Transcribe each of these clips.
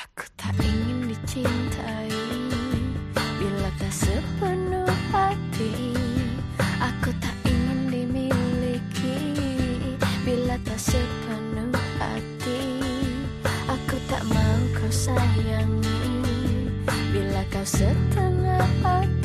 Aku tak ingin dicintai. Bila tak sepenuh hati Aku tak ingin dimiliki. Bila tak sepenuh hati Aku tak mau kau sayangi. Bila kau setengah hati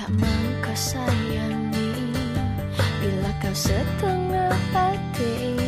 Tak mau sayangi. Bila kau setengah hati